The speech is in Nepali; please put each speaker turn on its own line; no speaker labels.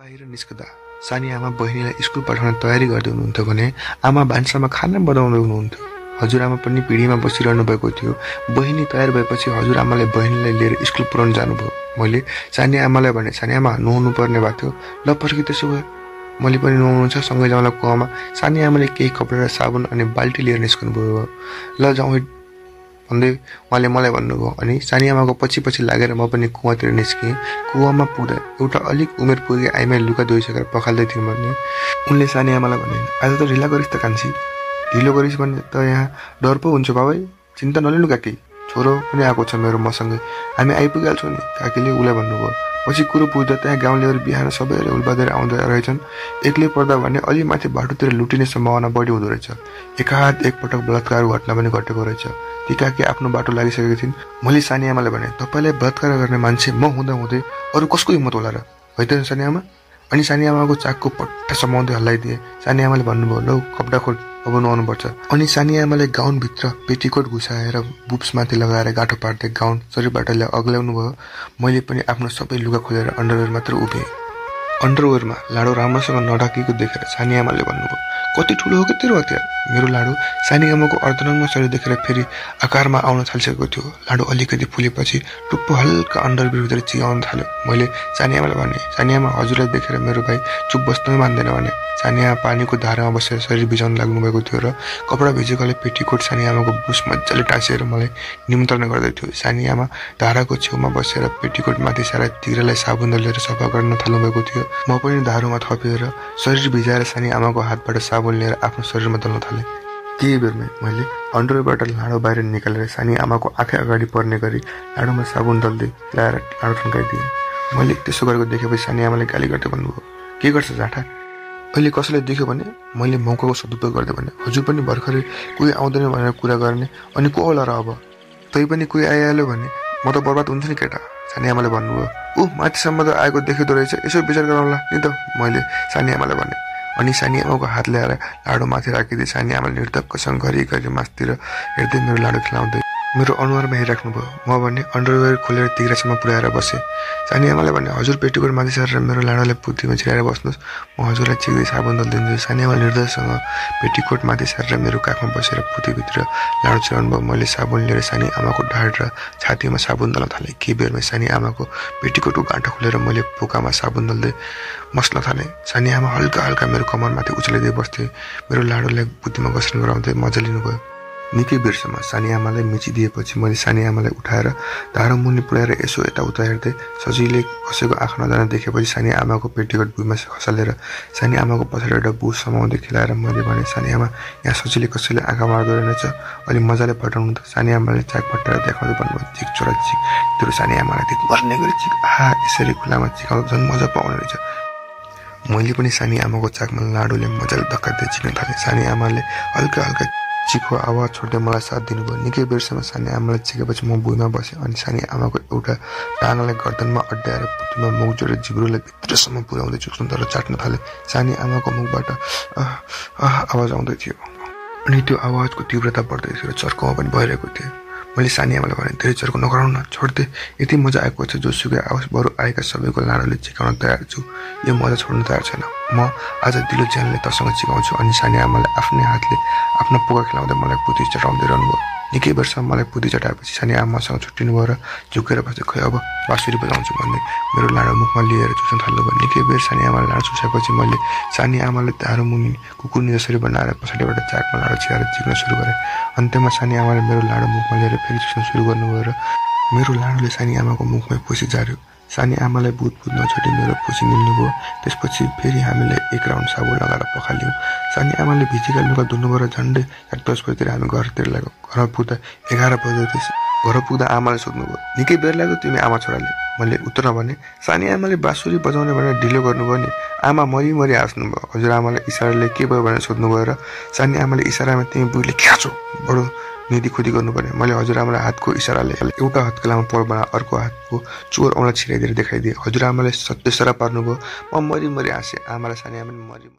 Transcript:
बाहिर निस्कँदा सानी आमा बहिनीलाई स्कुल पठाउन तयारी गर्दै हुनुहुन्थ्यो भने आमा भान्सामा खाना बनाउँदै हुनुहुन्थ्यो। हजुरआमा पनि पिँढीमा बसिरहनु भएको थियो। बहिनी तयार भएपछि हजुरआमाले बहिनीलाई लिएर स्कुल पुऱ्याउनु जानुभयो। मैले सानी आमालाई भने सानी आमा नुहाउनु पर्ने भएको थियो। ल पर्खि त्यसो भए मैले पनि नुहाउनुहुन्छ सँगै जाउँला कुवामा। सानी आमाले केही कपडा र साबुन अनि बाल्टी लिएर निस्कनु भयो ल जाउँ भन्दै उहाँले मलाई भन्नुभयो अनि सानी आमाको पछि पछि लागेर म पनि कुवातिर निस्केँ। कुवामा पुग्दा एउटा अलिक उमेर पुगे आइमा लुगा धोइसकेर पखाल्दै थियौँ भने उनले सानी आमालाई भने आज त ढिला गरिस् त कान्छी। ढिलो गरिस् भने त यहाँ डर पो हुन्छ बाबै। चिन्ता नलिनु काकी। छोरो पनि आएको छ मेरो मसँगै। हामी आइपुगिहाल्छौँ नि। काकीले उसलाई भन्नुभयो। पछि कुरो पुग्दा त्यहाँ गाउँलेहरू बिहान सबैले उल्बादेर आउँदै रहेछन्। एक्लै पर्दा भने अलि माथि बाटोतिर लुटिने सम्भावना बढी हुँदो रहेछ। एकाहात एकपटक बलात्कार घटना पनि घटेको रहेछ। ती काकी आफ्नो बाटो लागिसकेकी थिइन्। मैले सानी भने तपाईँलाई बलात्कार गर्ने मान्छे म हुँदा हुँदै अरू कसको हिम्मत होला र? है त सानी आमा? अनि सानी आमाको चाकको पट्टा समाउँदै हल्लाइदिए। सानी आमाले भन्नुभयो लौ कपडा खोल अब नुहाउनुपर्छ। अनि सानी आमाले गाउनभित्र पेटिकोट घुसाएर बुप्समाथि लगाएर गाँठो पार्दै गाउन शरीरबाट अग्ल्याउनु भयो मैले पनि आफ्नो सबै लुगा खोलेर अन्डरवेयर मात्र उभिएँ। अन्डरवेयरमा लाडो राम्रोसँग नढाकेको देखेर सानी भन्नुभयो कति ठुलो हो कि तेरो हतियार मेरो लाडो सानी आमाको अर्धनङ्ग शरीर देखेर फेरि आकारमा आउन थालिसकेको थियो लाडो अलिकति फुलेपछि टुप्पो हल्का अन्डरवेयरभित्र चियाउन थाल्यो मैले सानी आमालाई भने सानी हजुरलाई देखेर मेरो भाइ चुप बस्नै मान्दैन भने सानी पानीको धारामा बसेर शरीर भिजाउन लाग्नुभएको थियो र कपडा भिजेकोले पेटीकोट सानी आमाको बुस मजाले टाँसिएर मलाई निमन्त्रणा गर्दै थियो सानी आमा धाराको छेउमा बसेर पेटीकोट माथि सारा तिग्रालाई साबुन लिएर सफा गर्न थाल्नुभएको थियो म पनि धारोमा थपेर शरीर भिजाएर सानी आमाको हातबाट साबुन लिएर आफ्नो शरीरमा दल्न थालेँ। केही बेरमै मैले अन्डरवेबाट लाडो बाहिर निकालेर सानी आमाको आँखै अगाडि पर्ने गरी लाडोमा साबुन दल्दै ल्याएर लाडो थन्काइदिएँ मैले त्यसो गरेको देखेपछि सानी आमाले गाली गर्दै भन्नुभयो के गर्छ जाठा? अहिले कसैलाई देख्यो भने मैले मौकाको सदुपयोग गर्दै भने हजुर पनि भर्खरै कोही आउँदैन भनेर कुरा गर्ने अनि को होला र अब? तै पनि कोही आइहाल्यो भने म त बर्बाद हुन्छ नि केटा। सानी आमाले भन्नुभयो ऊ माथिसम्म त आएको देखेदो रहेछ यसो विचार गरौँला नि त मैले सानी आमालाई भने। अनि सानी आमाको हात ल्याएर लाडो माथि राखिदिए। सानी आमाले निर्धक्कसँग घरिघरि मासतिर हेर्दै मेरो लाडो खिलाउँदै मेरो अनुहारमा हेरिराख्नुभयो। म भने अन्डरवेयर खोलेर तिग्रासम्म पुऱ्याएर बसेँ। सानी आमाले भने हजुर पेटीकोट माथि सरेर मेरो लाडोलाई पुतीमा छिराएर बस्नुहोस्। म हजुरलाई चिक्दै साबुन दलिदिन्छु सानी आमा निर्दयसँग पेटीकोट माथि सरेर मेरो काखमा बसेर पुतीभित्र लाडो छिराउनु भयो मैले साबुन लिएर सानी आमाको ढाड र छातीमा साबुन दल्न थालेँ। केही बेरमा सानी आमाको पेटीकोटको गाँठो खोलेर मैले पोकामा साबुन दल्दै मस्न थालेँ? सानी आमा हल्का हल्का मेरो कमरमाथि उचालिँदै बस्थेँ। मेरो लाडोलाई बुद्धिमा घोषण गराउँदै मजा लिनुभयो। निकै बेरसम्म सानी आमालाई मिचिदिएपछि मैले सानी आमालाई उठाएर धारो मुनि पुऱ्याएर यसो यताउता हेर्दै सजिलै कसैको आँखा नजान देखेपछि सानी आमाको पेटीकोट भुइँमा खसालेर सानी आमाको पछाडि एउटा बुस समाउँदै खेलाएर मैले भने सानी आमा यहाँ सजिलै कसैले आँखा मार्दो रहेछ अलि मजाले पठाउनु त सानी आमाले चाक पट्टाएर देखाउँदै भन्नुभयो चिक छोरा चिक। तेरो सानी आमालाई त्यति मर्ने गरी चिक। आहा यसरी खुलामा चिकाउँदा झन् मजा पाउने रहेछ। मैले पनि सानी आमाको चाकमा लाडुले मजाले धक्का दिएर चिक्न थालेँ। सानी आमाले हल्का हल्का चिखो आवाज छोड्दै मलाई साथ दिनुभयो। निकै बेरसम्म सानी आमालाई चिकेपछि म भुइँमा बसेँ अनि सानी आमाको एउटा टाँगालाई गर्दनमा अड्डाएर पुतीमा मुख जोडेर जिब्रोलाई भित्रसम्म पुर्याउँदै तर चाट्न थालेँ। सानी आमाको मुखबाट आवाज आउँदै थियो। अनि त्यो आवाजको तीव्रता बढ्दै थियो र चर्कोमा पनि भइरहेको थियो। मैले सानी आमालाई भने धेरै चर्को नगराउन छोड्दै यति मजा आएको छ जोसुकै आवाज बरु आएका सबैको लाडोले चिकाउन तयार छु। यो मजा छोड्न तयार छैन। म आज दिलो ज्यानले तसँग चिकाउँछु अनि सानी आमाले आफ्नै हातले आफ्नो पोका खेलाउँदै मलाई पुती चटाउँदै रहनुभयो। निकै वर्ष मलाई पुदी चटाएपछि सानी आमासँग छुट्टिनु भयो र झुकेर बस्दै खै अब बाँसुरी बजाउँछु भन्दै मेरो लाडो मुखमा लिएर चुस्न थाल्नु भयो निकै बेर सानी आमाले लाडो चुसाएपछि मैले सानी आमाले तारो मुनि कुकुरनी जसरी बनाएर पछाडिबाट चाकमा लाडो छिराएर चिक्न सुरु गरेँ। अन्त्यमा सानी आमाले मेरो लाडो मुखमा लिएर फेरि चुस्न सुरु गर्नुभयो र मेरो लाडोले सानी आमाको मुखमै खुसी झार्यो सानी आमालाई बुध बुध नछोटी मेरो खुसी निल्नुभयो त्यसपछि फेरि हामीले एक राउन्ड साबुन लगाएर पखाल्यौँ। सानी आमाले भिजेका लुगा धुनुभयो झन्डै। साढे दस बजीतिर हामी घरतिर लाग्यो घरमा पुग्दा एघार बजे घर पुग्दा आमाले सोध्नुभयो निकै बेर लाग्यो तिमी आमा छोराले? मैले उत्तर भने सानी आमाले बाँसुरी बजाउने भनेर ढिलो गर्नुभयो नि। आमा मरि मरि हाँस्नुभयो। हजुर आमाले इसाराले के भयो भनेर सोध्नुभयो र सानी आमाले इसारामा तिमी बुढीले ख्याचो बडो निधि खुदी गर्नुपर्ने मैले हजुरआमालाई हातको इसाराले एउटा हत्केलामा पर बना अर्को हातको चोर औँला छिराइदिएर देखाइदिएँ। हजुरआमाले सत्य सरा पार्नुभयो। म मरि मरि हाँसेँ। आमालाई सानी आमा मरि